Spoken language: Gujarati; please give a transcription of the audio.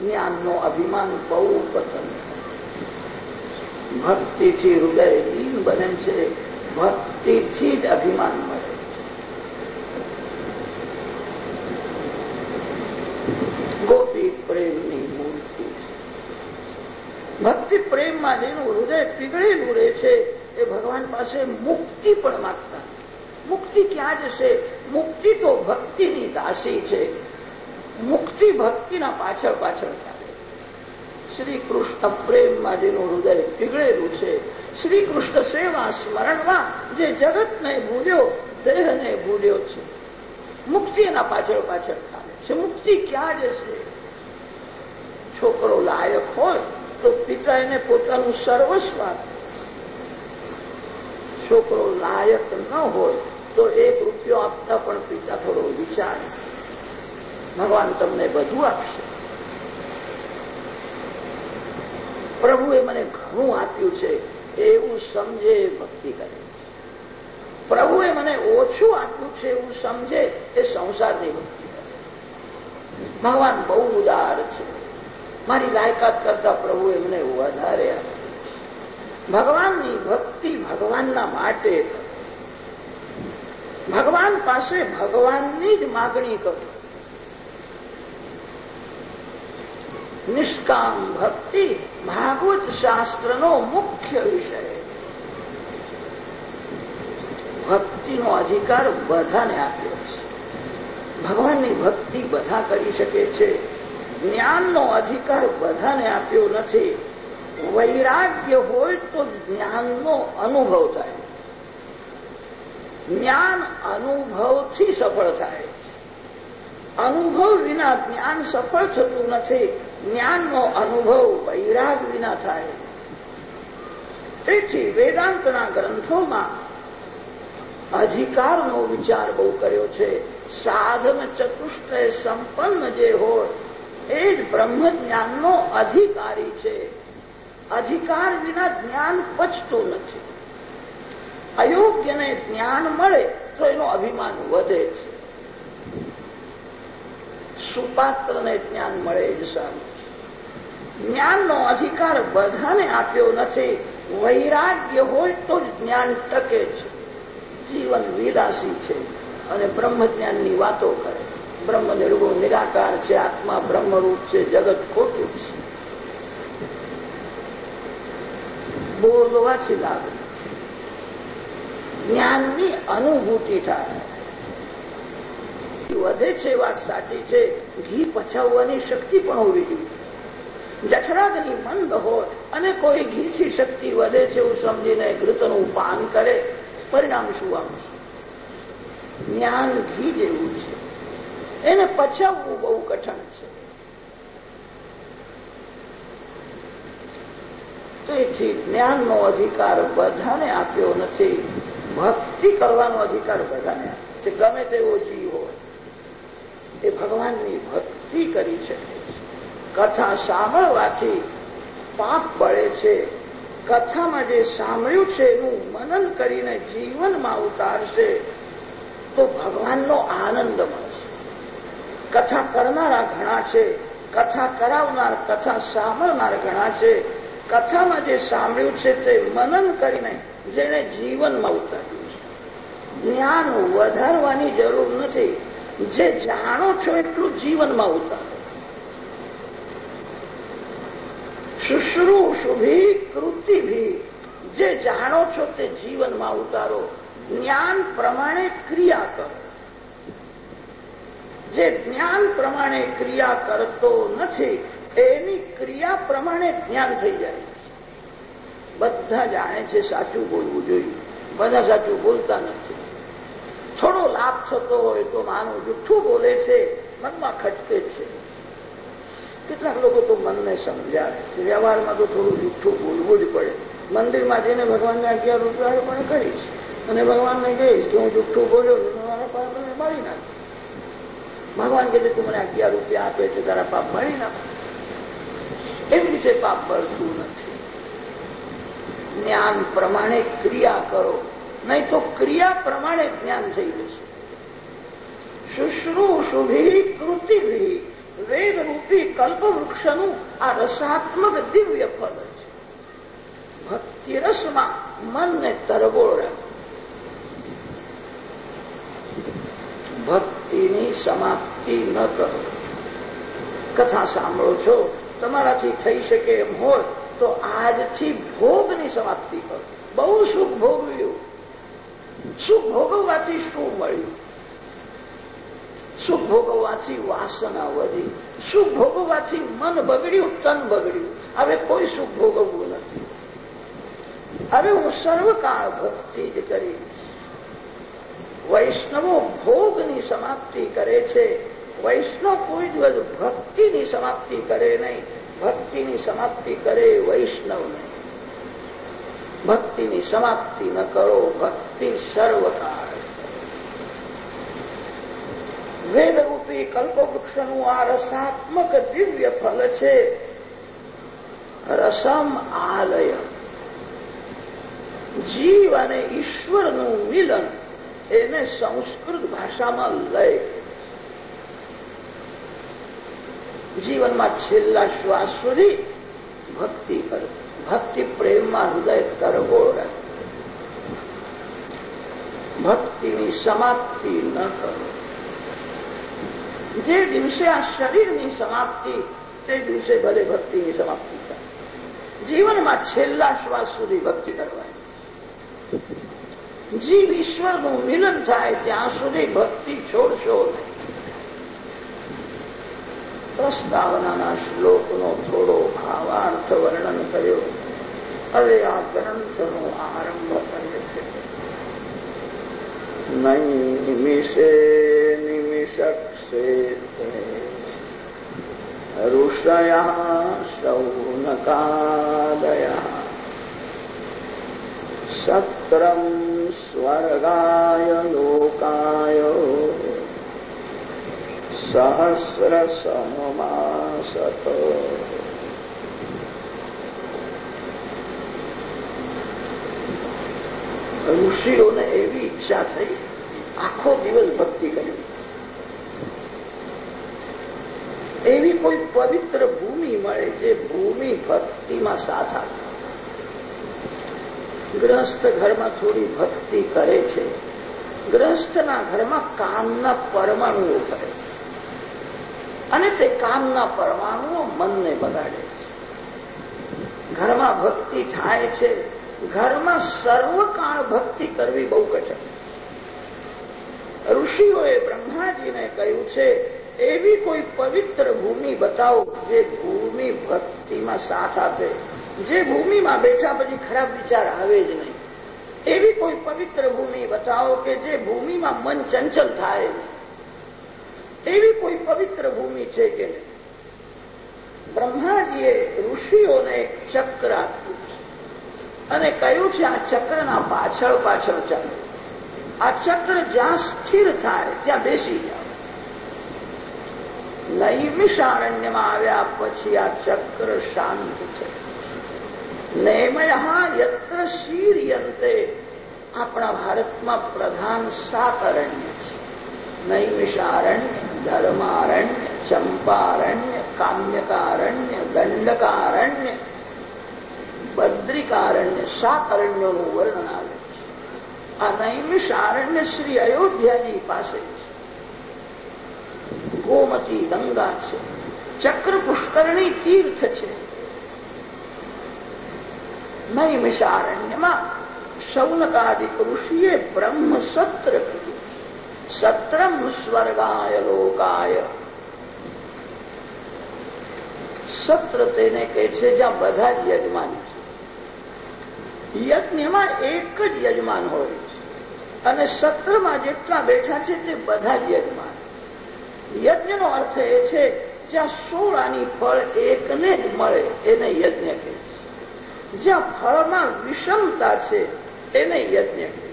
જ્ઞાનનો અભિમાન બહુ પસંદ ભક્તિથી હૃદય દીન બને છે, ભક્તિથી જ અભિમાન મળે. ગોપી પ્રેમની મૂર્તિ ભક્તિ પ્રેમમાં જેનું હૃદય પીગળેલું રહે છે, એ ભગવાન પાસે મુક્તિ પણ માગતા મુક્તિ ક્યાં જશે? મુક્તિ તો ભક્તિની દાસી છે. મુક્તિ ભક્તિના પાછળ પાછળ ચાલે શ્રી કૃષ્ણ પ્રેમમાં જેનું હૃદય પીગળેલું છે શ્રી કૃષ્ણ સેવા સ્મરણમાં જે જગતને ભૂલ્યો, દેહને ભૂલ્યો છે. મુક્તિ એના પાછળ પાછળ ચાલે છે. મુક્તિ ક્યાં જશે? છોકરો લાયક હોય તો પિતા એને પોતાનું સર્વસ્વ છોકરો લાયક ન હોય તો એક રૂપિયો આપતા પણ પિતા થોડો વિચાર. ભગવાન તમને બધું આપશે. પ્રભુએ મને ઘણું આપ્યું છે, એવું સમજે ભક્તિ કરે. પ્રભુએ મને ઓછું આપ્યું છે, એવું સમજે, એ સંસારની ભક્તિ કરે. ભગવાન બહુ ઉદાર છે. મારી લાયકાત કરતા પ્રભુએ મને વધારે ભગવાનની ભક્તિ ભગવાનના માટે ભગવાન પાસે ભગવાનની જ માગણી કરો. નિષ્કામ ભક્તિ ભાગવત શાસ્ત્રનો મુખ્ય વિષય. ભક્તિનો અધિકાર બધાને આપ્યો છે. ભગવાનની ભક્તિ બધા કરી શકે છે. જ્ઞાનનો અધિકાર બધાને આપ્યો નથી. વૈરાગ્ય હોય તો જ્ઞાનનો અનુભવ થાય. જ્ઞાન અનુભવથી સફળ થાય. અનુભવ વિના જ્ઞાન સફળ થતું નથી. જ્ઞાનનો અનુભવ વૈરાગ વિના થાય. તેથી વેદાંતના ગ્રંથોમાં અધિકારનો વિચાર બહુ કર્યો છે. સાધન ચતુષ્ટય સંપન્ન જે હોય, એ જ બ્રહ્મજ્ઞાનનો અધિકારી છે. અધિકાર વિના જ્ઞાન પચતું નથી. અયોગ્યને જ્ઞાન મળે તો એનો અભિમાન વધે છે સુપાત્રને જ્ઞાન મળે જ સારું. જ્ઞાનનો અધિકાર બધાને આપ્યો નથી. વૈરાગ્ય હોય તો જ જ્ઞાન ટકે છે. જીવન વિલાસી છે અને બ્રહ્મજ્ઞાનની વાતો કરે. બ્રહ્મ નિર્ગુણ, નિરાકાર છે, આત્મા બ્રહ્મરૂપ છે, જગત ખોટું છે. બોલવાથી લાગે. જ્ઞાનની અનુભૂતિ થાય. વધે છે વાત સાચી છે. ઘી પછાવવાની શક્તિ પણ હોવી જોઈએ જઠરાગની મંદ હોય અને કોઈ ઘીથી શક્તિ વધે છે એવું સમજીને ઘૃતનું પાન કરે, પરિણામ શું આવશે જ્ઞાન ઘી જેવું છે. એને પચાવવું બહુ કઠણ છે. તેથી જ્ઞાનનો અધિકાર બધાને આપ્યો નથી. ભક્તિ કરવાનો અધિકાર બધાને તે ગમે તેવો જીવ હોય. એ ભગવાનની ભક્તિ કરી શકે. કથા સાંભળવાથી પાપ બળે છે. કથામાં જે સાંભળ્યું છે એનું મનન કરીને જીવનમાં ઉતારશે, તો ભગવાનનો આનંદ મળશે. કથા કરનારા ઘણા છે, કથા કરાવનાર, કથા સાંભળનાર ઘણા છે. કથામાં જે સાંભળ્યું છે તે મનન કરીને જેણે જીવનમાં ઉતાર્યું છે. જ્ઞાન વધારવાની જરૂર નથી. જે જાણો છો એટલું જીવનમાં ઉતારો. શુશ્રુષુભી કૃતિભી જે જાણો છો તે જીવનમાં ઉતારો જ્ઞાન પ્રમાણે ક્રિયા કરો જે જ્ઞાન પ્રમાણે ક્રિયા કરતો નથી એની ક્રિયા પ્રમાણે જ્ઞાન થઈ જાય। બધા જાણે છે સાચું બોલવું જોઈએ, બધા સાચું બોલતા નથી। થોડો લાભ થતો હોય તો માનું, જુઠ્ઠું બોલે છે, મનમાં ખટકે છે। કેટલાક લોકો તો મનને સમજાવે વ્યવહારમાં તો થોડું જુઠ્ઠું બોલવું જ પડે. મંદિરમાં જઈને ભગવાનને અગિયાર રૂપિયા પણ કરીશ. અને ભગવાનને કહીશ કે હું જુઠ્ઠું બોલ્યો છું મારા પાપ મને મારી નાખ. ભગવાન કહે તું મને અગિયાર રૂપિયા આપે છે, તારા પાપ મારી નાખ. એવી રીતે પાપ ભરતું નથી. જ્ઞાન પ્રમાણે ક્રિયા કરો. નહીં તો ક્રિયા પ્રમાણે જ્ઞાન થઈ જશે. શુશ્રુષુભી કૃતિભી. વેદરૂપી કલ્પવૃક્ષનું આ રસાત્મક દિવ્ય ફળ છે. ભક્તિ મનને તરબોળ. ભક્તિની સમાપ્તિ ન કરો. કથા સાંભળો છો, તમારાથી થઈ શકે એમ હોય તો આજથી ભોગની સમાપ્તિ કરો. બહુ સુખ ભોગવ્યું. સુખ ભોગવવાથી શું મળ્યું? ભોગવવાથી વાસના વધી. સુખ ભોગવવાથી મન બગડ્યું, તન બગડ્યું. હવે કોઈ સુખ ભોગવવું નથી. હવે હું સર્વકાળ ભક્તિ જ કરીશ. વૈષ્ણવો ભોગની સમાપ્તિ કરે છે. વૈષ્ણવ કોઈ દિવસ ભક્તિની સમાપ્તિ કરે નહીં. ભક્તિની સમાપ્તિ કરે વૈષ્ણવ નહીં ભક્તિની સમાપ્તિ ન કરો. ભક્તિ સર્વકાળ. વેદરૂપી કલ્પવૃક્ષનું આ રસાત્મક દિવ્ય ફલ છે. રસમ આલય. જીવ અને ઈશ્વરનું મિલન એને સંસ્કૃત ભાષામાં લય. જીવનમાં છેલ્લા શ્વાસ સુધી ભક્તિ કરો. ભક્તિ પ્રેમમાં હૃદય કરવો ભક્તિની સમાપ્તિ ન કરો. જે દિવસે આ શરીરની સમાપ્તિ તે દિવસે ભલે ભક્તિની સમાપ્તિ થાય જીવનમાં છેલ્લા શ્વાસ સુધી ભક્તિ કરવાની જીવ ઈશ્વરનું મિલન થાય ત્યાં સુધી ભક્તિ છોડશો નહીં પ્રસ્તાવનાના શ્લોકનો થોડો ભાવાર્થ વર્ણન કર્યો હવે આ ગ્રંથનો આરંભ કરે છે નૈમિષે નિમિષક્ષે ઋષયા શૌનકાદયા સત્રમ સ્વર્ગાય લોકાય સહસ્ર સમમાસત ઋષિઓને એવી ઈચ્છા થઈ આખો દિવસ ભક્તિ કરી એવી કોઈ પવિત્ર ભૂમિ મળે જે ભૂમિ ભક્તિમાં સાથ આપે. ગ્રસ્થ ઘરમાં થોડી ભક્તિ કરે છે. ગ્રસ્થના ઘરમાં કામના પરમાણુઓ ભરે. અને તે કામના પરમાણુઓ મનને બગાડે છે. ઘરમાં ભક્તિ થાય છે. ઘરમાં સર્વકાળ ભક્તિ કરવી બહુ કઠિન. ઋષિઓએ બ્રહ્માજીને કહ્યું છે એવી કોઈ પવિત્ર ભૂમિ બતાવો જે ભૂમિ ભક્તિમાં સાથ આપે. જે ભૂમિમાં બેઠા પછી ખરાબ વિચાર આવે જ નહીં. એવી કોઈ પવિત્ર ભૂમિ બતાવો કે જે ભૂમિમાં મન ચંચલ થાય. એવી કોઈ પવિત્ર ભૂમિ છે કે નહીં? બ્રહ્માજીએ ઋષિઓને એક ચક્ર આપ્યું અને કહ્યું છે, આ ચક્રના પાછળ પાછળ ચાલો. આ ચક્ર જ્યાં સ્થિર થાય, ત્યાં બેસી જાઓ. નૈમિષારણ્યમાં આવ્યા પછી આ ચક્ર શાંત છે. નૈમયા યત્ર શીર્યંતે આપણા ભારતમાં પ્રધાન સાત અરણ્ય છે. નૈમિષારણ્ય, ધર્મારણ્ય, ચંપારણ્ય, કામ્યકારણ્ય, દંડકારણ્ય, બદ્રિકારણ્ય સાત અરણ્યોનું વર્ણન આવે છે. આ નૈમિષારણ્ય શ્રી અયોધ્યાજી પાસે ગોમતી ગંગા છે. ચક્ર પુષ્કરણી તીર્થ છે. નૈમિષારણ્યમાં શૌનકાદિક ઋષિએ બ્રહ્મ સત્ર કીધું. સત્રમ સ્વર્ગાય લોકાય. સત્ર તેને કહે છે જ્યાં બધા જ યજમાન છે. યજ્ઞમાં એક જ યજમાન હોય છે. અને સત્રમાં જેટલા બેઠા છે તે બધા જ યજમાન. યજ્ઞનો અર્થ એ છે, જ્યાં સોળાની ફળ એકને જ મળે, એને યજ્ઞ કહે છે. જ્યાં ફળમાં વિષમતા છે, એને યજ્ઞ કહે